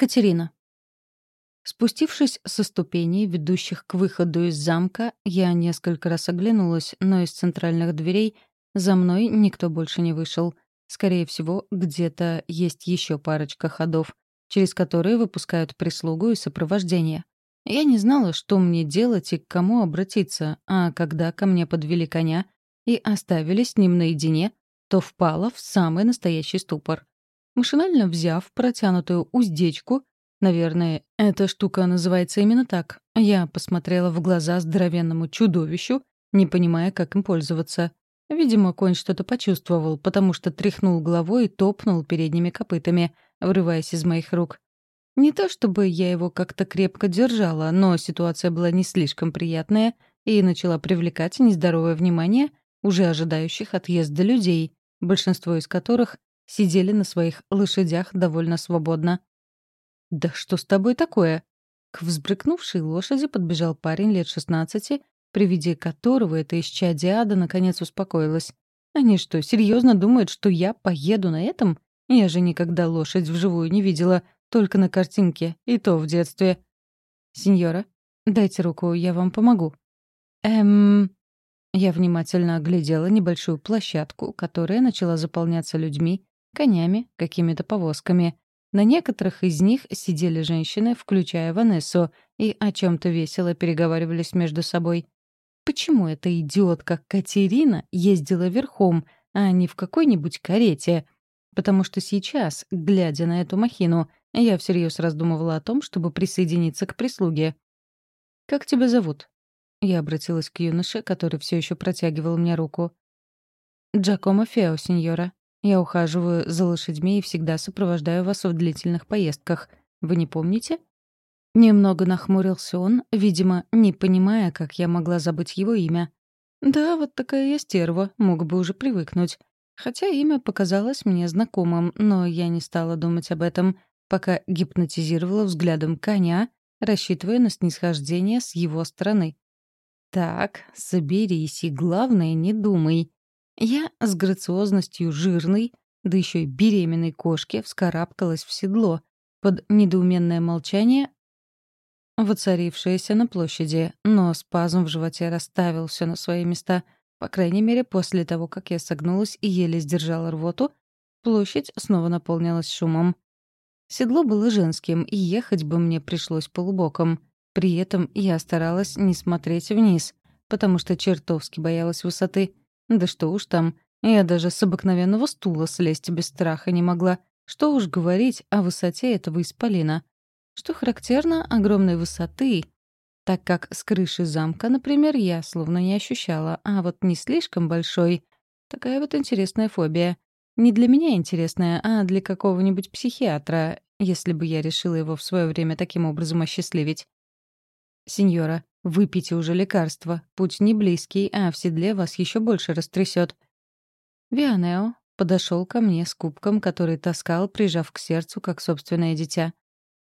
Катерина. Спустившись со ступеней, ведущих к выходу из замка, я несколько раз оглянулась, но из центральных дверей за мной никто больше не вышел. Скорее всего, где-то есть еще парочка ходов, через которые выпускают прислугу и сопровождение. Я не знала, что мне делать и к кому обратиться, а когда ко мне подвели коня и оставили с ним наедине, то впала в самый настоящий ступор. Машинально взяв протянутую уздечку, наверное, эта штука называется именно так, я посмотрела в глаза здоровенному чудовищу, не понимая, как им пользоваться. Видимо, конь что-то почувствовал, потому что тряхнул головой и топнул передними копытами, вырываясь из моих рук. Не то чтобы я его как-то крепко держала, но ситуация была не слишком приятная и начала привлекать нездоровое внимание уже ожидающих отъезда людей, большинство из которых сидели на своих лошадях довольно свободно. «Да что с тобой такое?» К взбрыкнувшей лошади подбежал парень лет шестнадцати, при виде которого эта исчадие ада наконец успокоилась. «Они что, серьезно думают, что я поеду на этом? Я же никогда лошадь вживую не видела, только на картинке, и то в детстве». «Сеньора, дайте руку, я вам помогу». «Эм...» Я внимательно оглядела небольшую площадку, которая начала заполняться людьми, конями, какими-то повозками. На некоторых из них сидели женщины, включая Ванессу, и о чем то весело переговаривались между собой. Почему эта идиотка Катерина ездила верхом, а не в какой-нибудь карете? Потому что сейчас, глядя на эту махину, я всерьез раздумывала о том, чтобы присоединиться к прислуге. «Как тебя зовут?» Я обратилась к юноше, который все еще протягивал мне руку. «Джакомо Фео, сеньора», я ухаживаю за лошадьми и всегда сопровождаю вас в длительных поездках. Вы не помните?» Немного нахмурился он, видимо, не понимая, как я могла забыть его имя. «Да, вот такая я стерва, мог бы уже привыкнуть. Хотя имя показалось мне знакомым, но я не стала думать об этом, пока гипнотизировала взглядом коня, рассчитывая на снисхождение с его стороны. «Так, соберись и, главное, не думай. Я с грациозностью жирной, да еще и беременной кошки, вскарабкалась в седло под недоуменное молчание, воцарившееся на площади, но спазм в животе расставил все на свои места. По крайней мере, после того, как я согнулась и еле сдержала рвоту, площадь снова наполнилась шумом. Седло было женским, и ехать бы мне пришлось полубоком. При этом я старалась не смотреть вниз, потому что чертовски боялась высоты — да что уж там, я даже с обыкновенного стула слезть без страха не могла. Что уж говорить о высоте этого исполина. Что характерно, огромной высоты, так как с крыши замка, например, я словно не ощущала, а вот не слишком большой. Такая вот интересная фобия. Не для меня интересная, а для какого-нибудь психиатра, если бы я решила его в свое время таким образом осчастливить. «Сеньора, Выпейте уже лекарство. Путь не близкий, а в седле вас еще больше растрясет. Вианео подошел ко мне с кубком, который таскал, прижав к сердцу, как собственное дитя.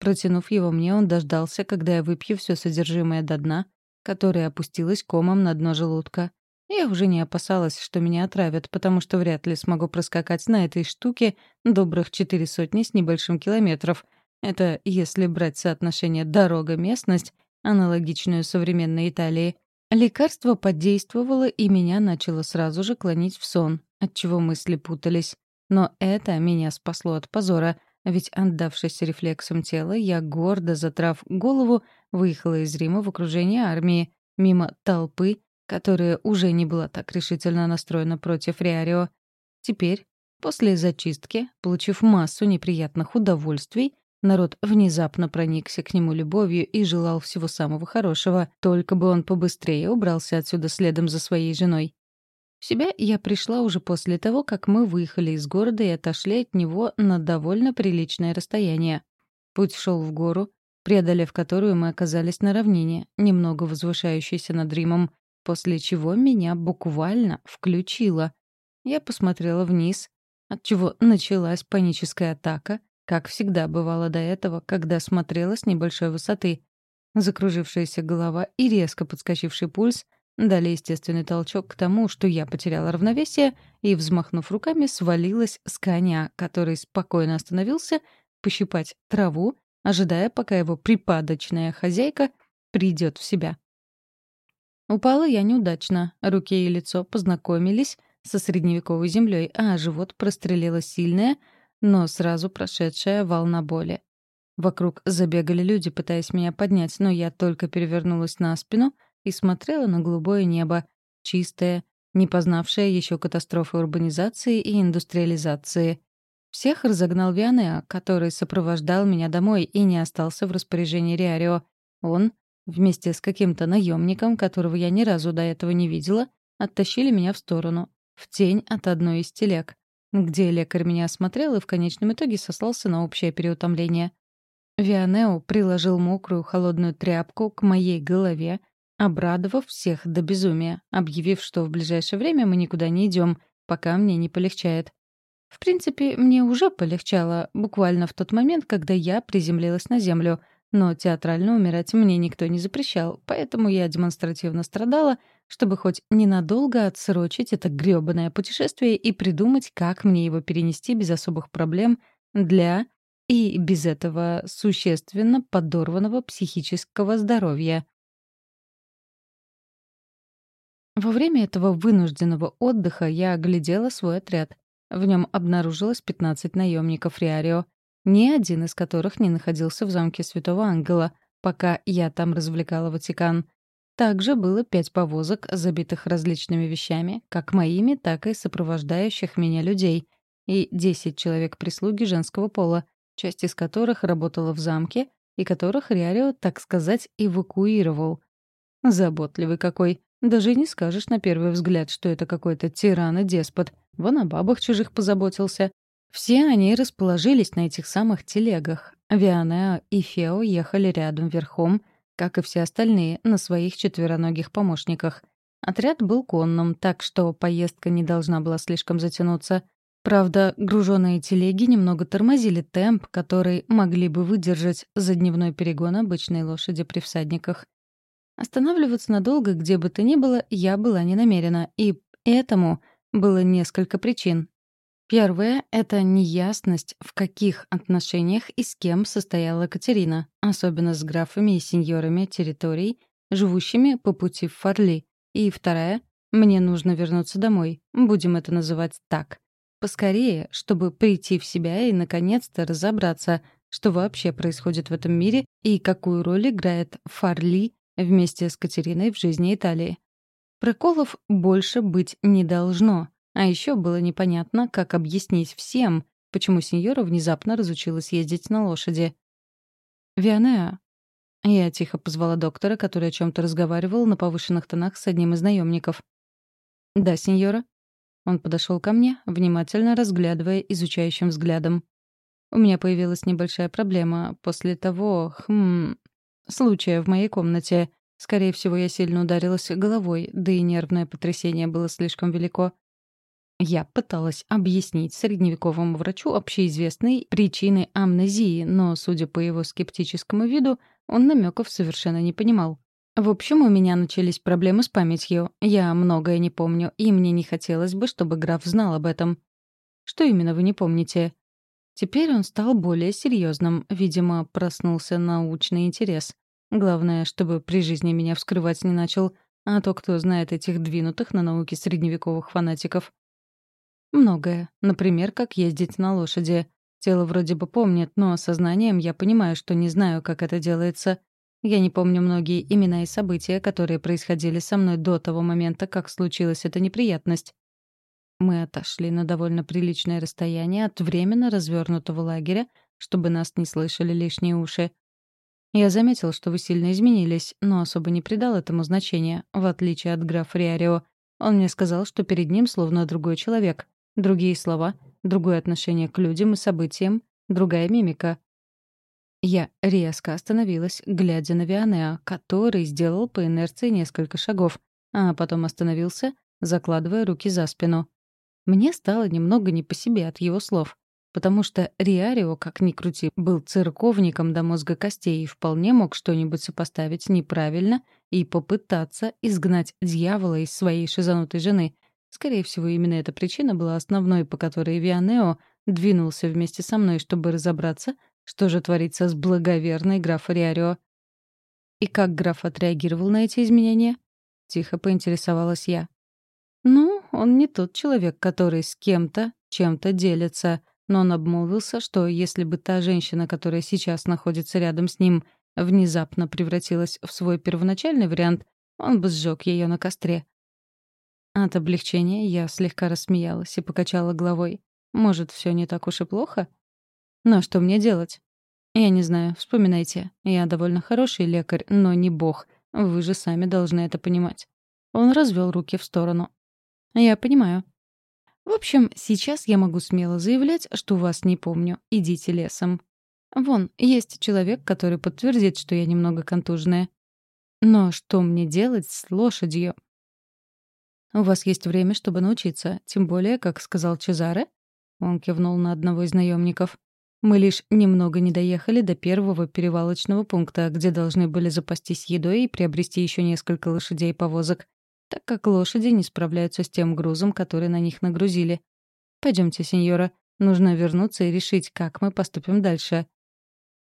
Протянув его мне, он дождался, когда я выпью все содержимое до дна, которое опустилось комом на дно желудка. Я уже не опасалась, что меня отравят, потому что вряд ли смогу проскакать на этой штуке добрых четыре сотни с небольшим километров. Это если брать соотношение дорога-местность аналогичную современной Италии. Лекарство подействовало, и меня начало сразу же клонить в сон, отчего мысли путались. Но это меня спасло от позора, ведь, отдавшись рефлексам тела, я, гордо затрав голову, выехала из Рима в окружении армии, мимо толпы, которая уже не была так решительно настроена против Риарио. Теперь, после зачистки, получив массу неприятных удовольствий, Народ внезапно проникся к нему любовью и желал всего самого хорошего, только бы он побыстрее убрался отсюда следом за своей женой. В себя я пришла уже после того, как мы выехали из города и отошли от него на довольно приличное расстояние. Путь шел в гору, преодолев которую мы оказались на равнине, немного возвышающейся над Римом, после чего меня буквально включило. Я посмотрела вниз, отчего началась паническая атака — как всегда бывало до этого, когда смотрела с небольшой высоты. Закружившаяся голова и резко подскочивший пульс дали естественный толчок к тому, что я потеряла равновесие и, взмахнув руками, свалилась с коня, который спокойно остановился пощипать траву ожидая, пока его припадочная хозяйка придет в себя. Упала я неудачно. Руки и лицо познакомились со средневековой землей, а живот прострелила сильная, но сразу прошедшая волна боли. Вокруг забегали люди, пытаясь меня поднять, но я только перевернулась на спину и смотрела на голубое небо, чистое, не познавшее еще катастрофы урбанизации и индустриализации. Всех разогнал Вианеа, который сопровождал меня домой и не остался в распоряжении Риарио. Он, вместе с каким-то наемником, которого я ни разу до этого не видела, оттащили меня в сторону, в тень от одной из телег, где лекарь меня осмотрел и в конечном итоге сослался на общее переутомление. Вианео приложил мокрую холодную тряпку к моей голове, обрадовав всех до безумия, объявив, что в ближайшее время мы никуда не идем, пока мне не полегчает. В принципе, мне уже полегчало, буквально в тот момент, когда я приземлилась на землю, но театрально умирать мне никто не запрещал, поэтому я демонстративно страдала, чтобы хоть ненадолго отсрочить это грёбаное путешествие и придумать, как мне его перенести без особых проблем для и без этого существенно подорванного психического здоровья. Во время этого вынужденного отдыха я оглядела свой отряд. В нем обнаружилось 15 наемников Риарио, ни один из которых не находился в замке Святого Ангела, пока я там развлекала Ватикан. Также было пять повозок, забитых различными вещами, как моими, так и сопровождающих меня людей, и 10 человек прислуги женского пола, часть из которых работала в замке и которых Риарио, так сказать, эвакуировал. Заботливый какой. Даже не скажешь на первый взгляд, что это какой-то тиран и деспот. Вон о бабах чужих позаботился. Все они расположились на этих самых телегах. Вианео и Фео ехали рядом верхом, как и все остальные, на своих четвероногих помощниках. Отряд был конным, так что поездка не должна была слишком затянуться — Правда, груженные телеги немного тормозили темп, который могли бы выдержать за дневной перегон обычной лошади при всадниках. Останавливаться надолго, где бы то ни было, я была не намерена, и этому было несколько причин. Первое — это неясность, в каких отношениях и с кем состояла Катерина, особенно с графами и сеньорами территорий, живущими по пути в Фарли. И вторая — мне нужно вернуться домой, будем это называть так. Поскорее, чтобы прийти в себя и, наконец-то, разобраться, что вообще происходит в этом мире и какую роль играет Фарли вместе с Катериной в жизни Италии. Проколов больше быть не должно. А еще было непонятно, как объяснить всем, почему сеньора внезапно разучилась ездить на лошади. «Вианеа». Я тихо позвала доктора, который о чем то разговаривал на повышенных тонах с одним из наемников. «Да, сеньора», он подошел ко мне, внимательно разглядывая изучающим взглядом. У меня появилась небольшая проблема после того, хм, случая в моей комнате. Скорее всего, я сильно ударилась головой, да и нервное потрясение было слишком велико. Я пыталась объяснить средневековому врачу общеизвестные причины амнезии, но, судя по его скептическому виду, он намеков совершенно не понимал. В общем, у меня начались проблемы с памятью. Я многое не помню, и мне не хотелось бы, чтобы граф знал об этом. Что именно вы не помните? Теперь он стал более серьезным, видимо, проснулся научный интерес. Главное, чтобы при жизни меня вскрывать не начал, а то кто знает этих двинутых на науке средневековых фанатиков. Многое. Например, как ездить на лошади. Тело вроде бы помнит, но сознанием я понимаю, что не знаю, как это делается. Я не помню многие имена и события, которые происходили со мной до того момента, как случилась эта неприятность. Мы отошли на довольно приличное расстояние от временно развернутого лагеря, чтобы нас не слышали лишние уши. Я заметил, что вы сильно изменились, но особо не придал этому значения, в отличие от графа Риарио. Он мне сказал, что перед ним словно другой человек. Другие слова, другое отношение к людям и событиям, другая мимика. Я резко остановилась, глядя на Вианеа, который сделал по инерции несколько шагов, а потом остановился, закладывая руки за спину. Мне стало немного не по себе от его слов, потому что Риарио, как ни крути, был церковником до мозга костей и вполне мог что-нибудь сопоставить неправильно и попытаться изгнать дьявола из своей шизанутой жены. Скорее всего, именно эта причина была основной, по которой Вианео двинулся вместе со мной, чтобы разобраться, Что же творится с благоверной граф Риарио? И как граф отреагировал на эти изменения? Тихо поинтересовалась я. Ну, он не тот человек, который с кем-то чем-то делится, но он обмолвился, что если бы та женщина, которая сейчас находится рядом с ним, внезапно превратилась в свой первоначальный вариант, он бы сжег ее на костре. От облегчения я слегка рассмеялась и покачала головой. Может, все не так уж и плохо? Но что мне делать? Я не знаю, вспоминайте. Я довольно хороший лекарь, но не бог. Вы же сами должны это понимать. Он развел руки в сторону. Я понимаю. В общем, сейчас я могу смело заявлять, что вас не помню. Идите лесом. Вон, есть человек, который подтвердит, что я немного контужная. Но что мне делать с лошадью? У вас есть время, чтобы научиться, тем более, как сказал Чезаре. Он кивнул на одного из наемников. Мы лишь немного не доехали до первого перевалочного пункта, где должны были запастись едой и приобрести еще несколько лошадей и повозок, так как лошади не справляются с тем грузом, который на них нагрузили. Пойдемте, сеньора. Нужно вернуться и решить, как мы поступим дальше.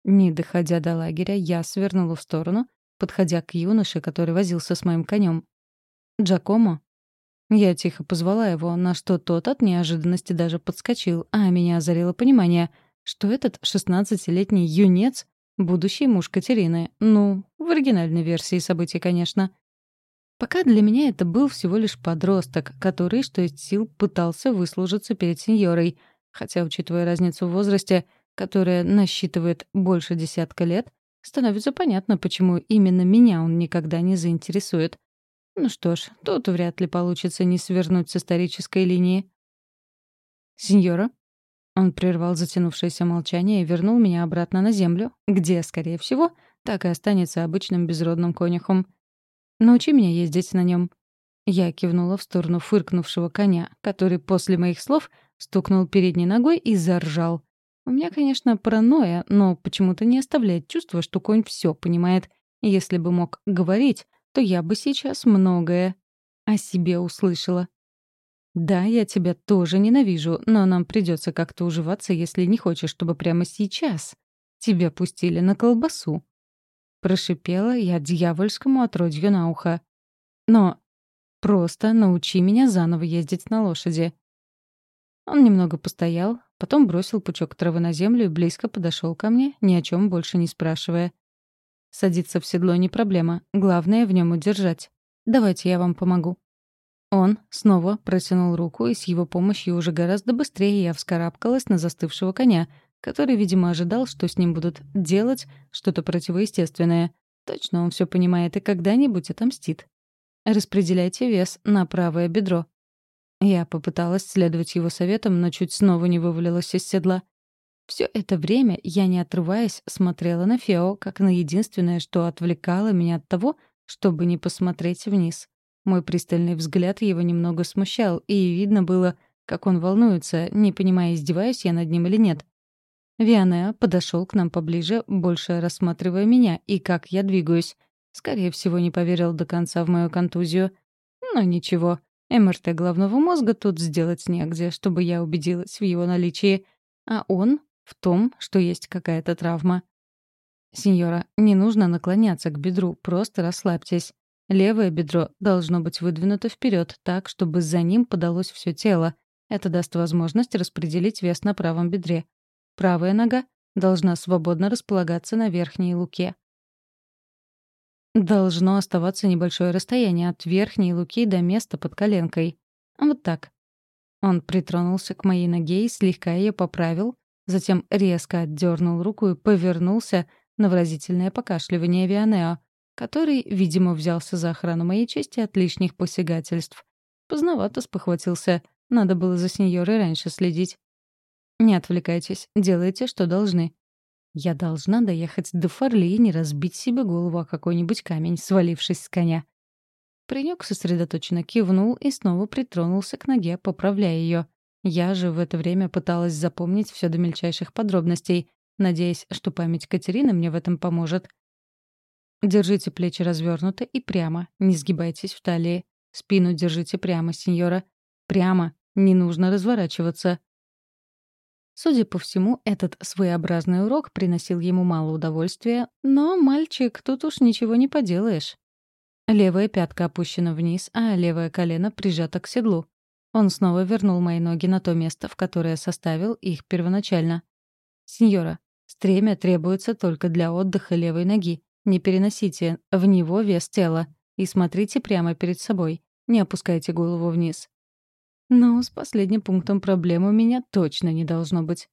Не доходя до лагеря, я свернула в сторону, подходя к юноше, который возился с моим конем. «Джакомо?» Я тихо позвала его, на что тот от неожиданности даже подскочил, а меня озарило понимание, что этот шестнадцатилетний юнец — будущий муж Катерины. Ну, в оригинальной версии событий, конечно. Пока для меня это был всего лишь подросток, который, что из сил, пытался выслужиться перед сеньорой, хотя, учитывая разницу в возрасте, которая насчитывает больше десятка лет, становится понятно, почему именно меня он никогда не заинтересует. Ну что ж, тут вряд ли получится не свернуть с исторической линии. «Сеньора?» Он прервал затянувшееся молчание и вернул меня обратно на землю, где, скорее всего, так и останется обычным безродным конюхом. «Научи меня ездить на нем. Я кивнула в сторону фыркнувшего коня, который после моих слов стукнул передней ногой и заржал. У меня, конечно, паранойя, но почему-то не оставляет чувство, что конь все понимает. Если бы мог говорить, то я бы сейчас многое о себе услышала. Да, я тебя тоже ненавижу, но нам придется как-то уживаться, если не хочешь, чтобы прямо сейчас тебя пустили на колбасу. Прошипела я дьявольскому отродью на ухо. Но просто научи меня заново ездить на лошади. Он немного постоял, потом бросил пучок травы на землю и близко подошел ко мне, ни о чем больше не спрашивая. Садиться в седло не проблема. Главное — в нем удержать. Давайте я вам помогу». Он снова протянул руку, и с его помощью уже гораздо быстрее я вскарабкалась на застывшего коня, который, видимо, ожидал, что с ним будут делать что-то противоестественное. Точно он все понимает и когда-нибудь отомстит. Распределяйте вес на правое бедро. Я попыталась следовать его советам, но чуть снова не вывалилась из седла. Все это время я, не отрываясь, смотрела на Фео, как на единственное, что отвлекало меня от того, чтобы не посмотреть вниз. Мой пристальный взгляд его немного смущал, и видно было, как он волнуется, не понимая, издеваюсь я над ним или нет. Вианеа подошел к нам поближе, больше рассматривая меня и как я двигаюсь. Скорее всего, не поверил до конца в мою контузию. Но ничего, МРТ головного мозга тут сделать негде, чтобы я убедилась в его наличии. А он в том, что есть какая-то травма. «Сеньора, не нужно наклоняться к бедру, просто расслабьтесь. Левое бедро должно быть выдвинуто вперед, так, чтобы за ним подалось все тело. Это даст возможность распределить вес на правом бедре. Правая нога должна свободно располагаться на верхней луке. Должно оставаться небольшое расстояние от верхней луки до места под коленкой. Вот так. Он притронулся к моей ноге и слегка ее поправил, Затем резко отдернул руку и повернулся на выразительное покашливание Вианео, который, видимо, взялся за охрану моей чести от лишних посягательств. Поздновато спохватился. Надо было за сеньорой раньше следить. «Не отвлекайтесь, делайте, что должны». Я должна доехать до Фарли и не разбить себе голову о какой-нибудь камень, свалившись с коня. Паренек сосредоточенно кивнул и снова притронулся к ноге, поправляя ее. Я же в это время пыталась запомнить все до мельчайших подробностей, надеясь, что память Катерины мне в этом поможет. Держите плечи развернуты и прямо, не сгибайтесь в талии. Спину держите прямо, сеньора. Прямо, не нужно разворачиваться. Судя по всему, этот своеобразный урок приносил ему мало удовольствия, но, мальчик, тут уж ничего не поделаешь. Левая пятка опущена вниз, а левое колено прижато к седлу. Он снова вернул мои ноги на то место, в которое составил их первоначально. «Сеньора, стремя требуется только для отдыха левой ноги. Не переносите в него вес тела и смотрите прямо перед собой. Не опускайте голову вниз». Но с последним пунктом проблем у меня точно не должно быть.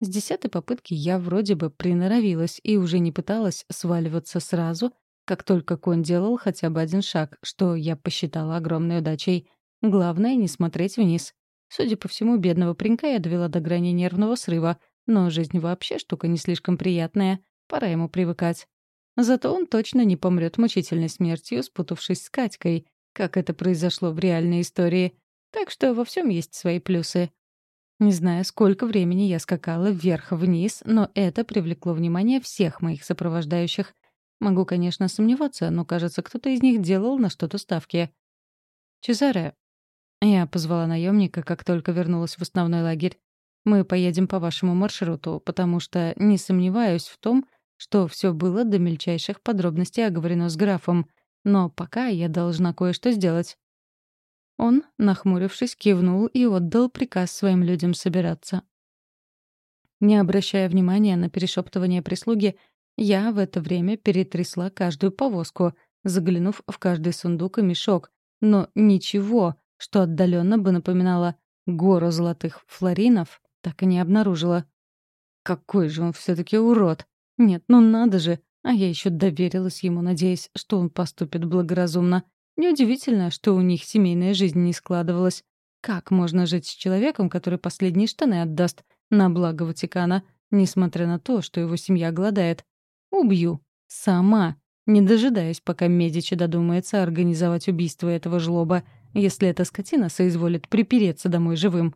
С десятой попытки я вроде бы приноровилась и уже не пыталась сваливаться сразу, как только конь делал хотя бы один шаг, что я посчитала огромной удачей. Главное — не смотреть вниз. Судя по всему, бедного паренька я довела до грани нервного срыва, но жизнь вообще штука не слишком приятная, пора ему привыкать. Зато он точно не помрет мучительной смертью, спутавшись с Катькой, как это произошло в реальной истории. Так что во всем есть свои плюсы. Не знаю, сколько времени я скакала вверх-вниз, но это привлекло внимание всех моих сопровождающих — Могу, конечно, сомневаться, но, кажется, кто-то из них делал на что-то ставки. «Чезаре». Я позвала наемника, как только вернулась в основной лагерь. «Мы поедем по вашему маршруту, потому что не сомневаюсь в том, что все было до мельчайших подробностей оговорено с графом, но пока я должна кое-что сделать». Он, нахмурившись, кивнул и отдал приказ своим людям собираться. Не обращая внимания на перешептывание прислуги, я в это время перетрясла каждую повозку, заглянув в каждый сундук и мешок, но ничего, что отдаленно бы напоминало гору золотых флоринов, так и не обнаружила. Какой же он все таки урод! Нет, ну надо же! А я еще доверилась ему, надеясь, что он поступит благоразумно. Неудивительно, что у них семейная жизнь не складывалась. Как можно жить с человеком, который последние штаны отдаст на благо Ватикана, несмотря на то, что его семья голодает? Убью. Сама. Не дожидаясь, пока Медичи додумается организовать убийство этого жлоба, если эта скотина соизволит припереться домой живым.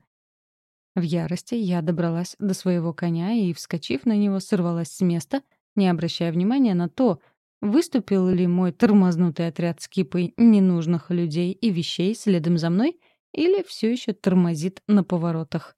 В ярости я добралась до своего коня и, вскочив на него, сорвалась с места, не обращая внимания на то, выступил ли мой тормознутый отряд с кипой ненужных людей и вещей следом за мной или все еще тормозит на поворотах.